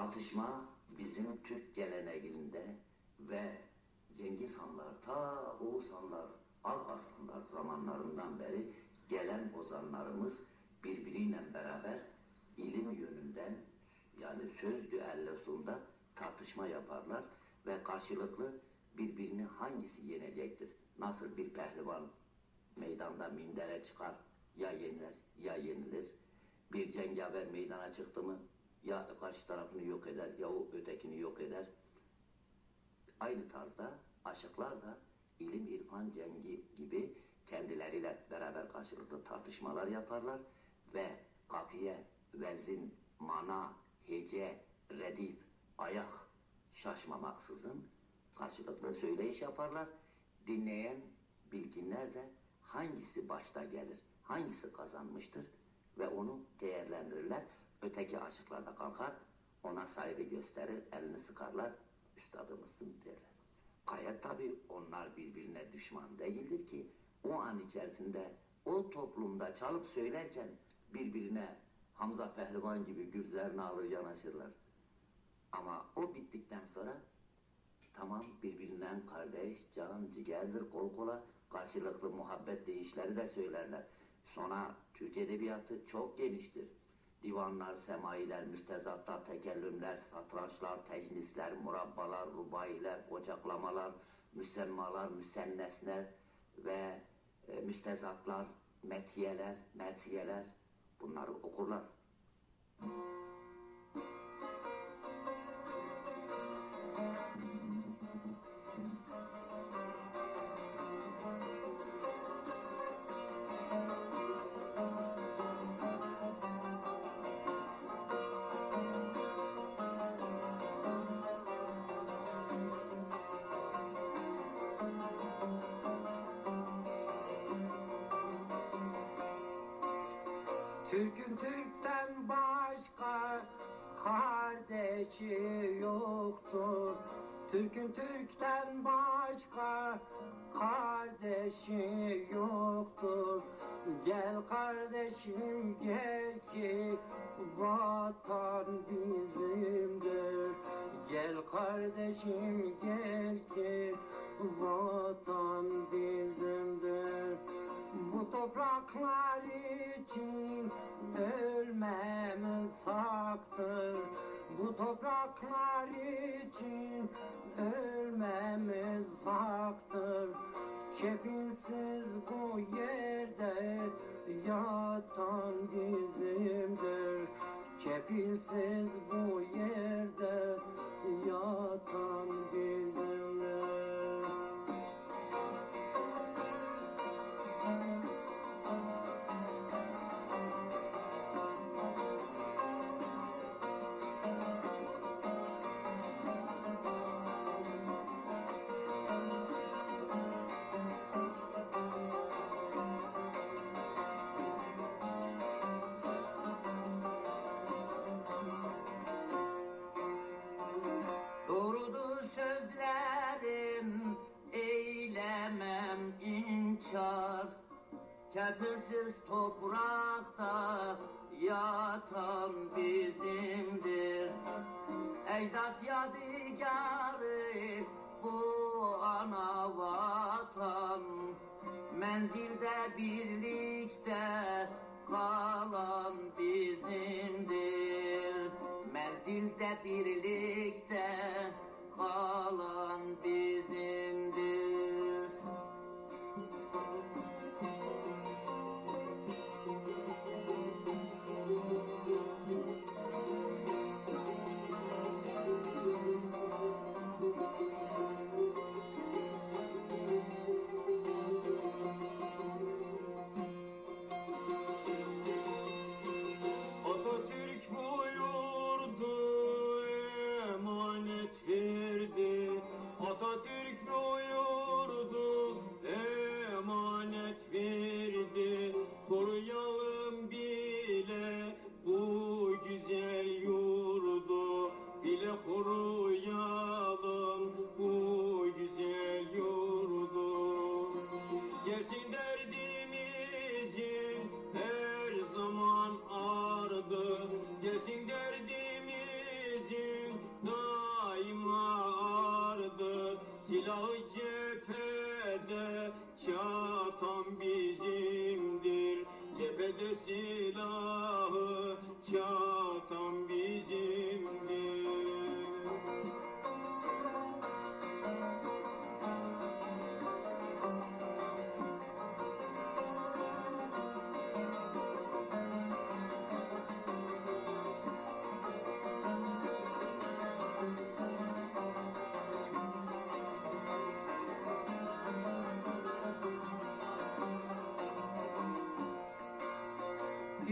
Atışma bizim Türk geleneğinde ve Cengiz Hanlar, ta Oğuz Hanlar, Alparslanlar zamanlarından beri gelen ozanlarımız birbiriyle beraber ilim yönünden yani söz düellosunda tartışma yaparlar ve karşılıklı birbirini hangisi yenecektir? Nasıl bir pehlivan meydanda mindere çıkar, ya yenilir ya yenilir. Bir cengaver meydana çıktı mı ya karşı tarafını yok eder ya o ötekini yok eder. Aynı tarzda aşıklar da ilim irfan cengi gibi kendileriyle beraber karşılıklı tartışmalar yaparlar ve kafiye, vezin, mana, hece, redif, ayak şaşmamaksızın karşılıklı söyleyiş yaparlar. Dinleyen bilginler de hangisi başta gelir, hangisi kazanmıştır ve onu değerlendirirler. Öteki aşıklar da kalkar, ona saygı gösterir, elini sıkarlar, üstadımızsın derler. Gayet tabi onlar birbirine düşman değildir ki o an içerisinde o toplumda çalıp söylerken birbirine Hamza Pehlivan gibi gürzlerini alır yanaşırlar. Ama o bittikten sonra tamam birbirinden kardeş, can, ciğerdir, kol kola karşılıklı muhabbet deyişleri de söylerler. Sonra Türk Edebiyatı çok geniştir. Divanlar, semailer, müstezatlar, tekellümler, satrançlar, tecnisler, murabbalar, rubailer, kocaklamalar, müsemmalar, müsennesler ve e, müstezatlar, metiyeler, mersiyeler bunları okurlar. Türk'ün Türk'ten başka kardeşi yoktur. Türk'ün Türk'ten başka kardeşi yoktur. Gel kardeşim gel ki vatan bizimdir. Gel kardeşim gel ki vatan bizimdir. Topraklar için ölmemiz haktır. Bu topraklar için ölmemiz haktır. Kefilsiz bu yerde yatan bizimdir. Kefilsiz bu yerde yatan Kefilsiz toprakta yatan bizimdir. Ecdat yadigarı bu ana vatan. Menzilde birlikte kalan bizimdir. Menzilde birlikte kalan bizimdir.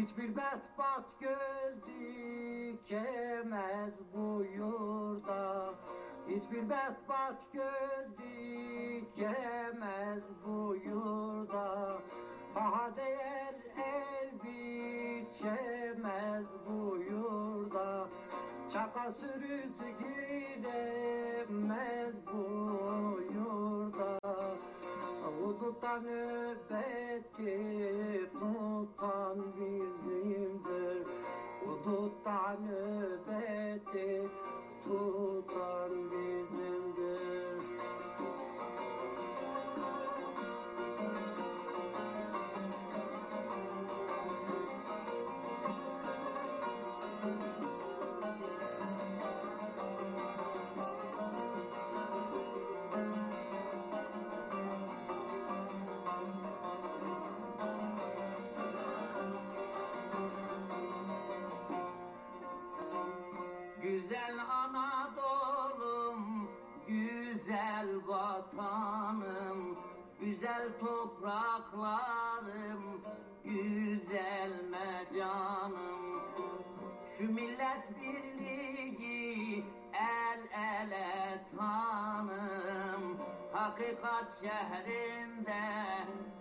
Hiçbir bedbat göz dikemez bu yurda. Hiçbir bedbat göz dikemez bu yurda. Paha değer el biçemez bu yurda. Çaka sürüsü giremez bu yurda. Hudutta nöbeti tutan bizimdir طعن güzel topraklarım, güzel mecanım. Şu millet birliği el ele tanım, hakikat şehrinde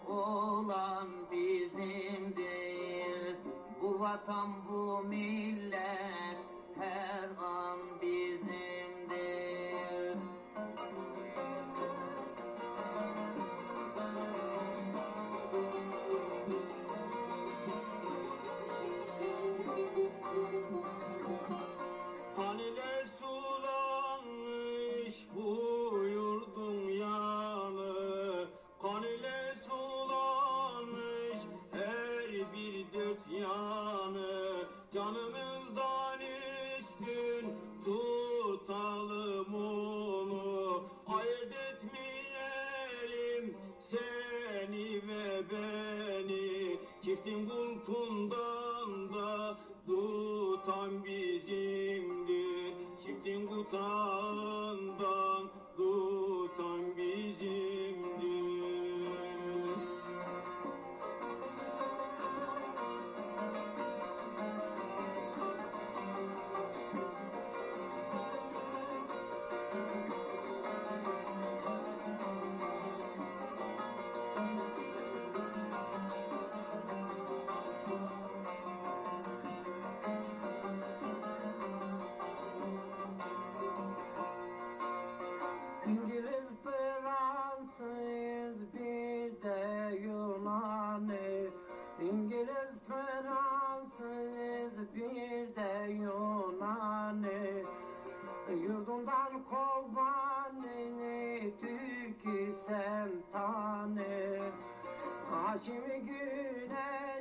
olan bizimdir. Bu vatan bu millet Haşimi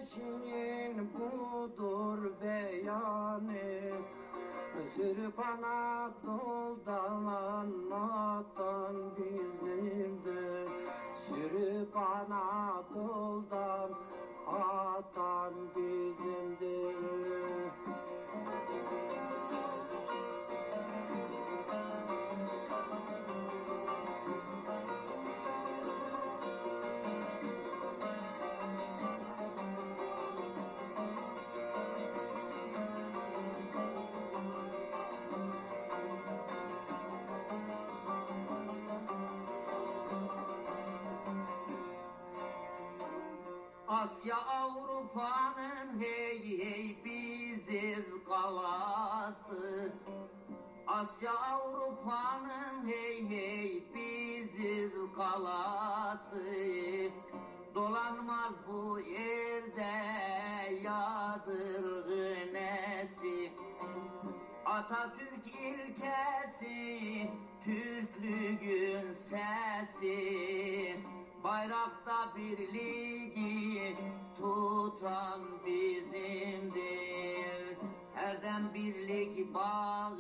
güneşinin budur beyanı. Sürüp Anadolu'dan anlatan bizimdir. Sürüp Anadolu'dan atan bizimdir Asya Avrupa'nın hey hey biziz kalası Asya Avrupa'nın hey hey biziz kalası Dolanmaz bu yerde yadırgınesi Atatürk ilkesi, Türklüğün sesi Bayrakta birliği tutan bizimdir. Erdem birlik bağı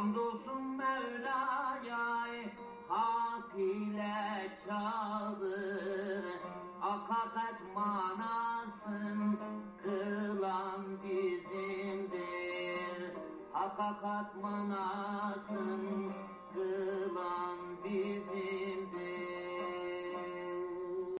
Hamdolsun Mevla'ya hak ile çağdır Akakat manasın kılan bizimdir. Hakakat manasın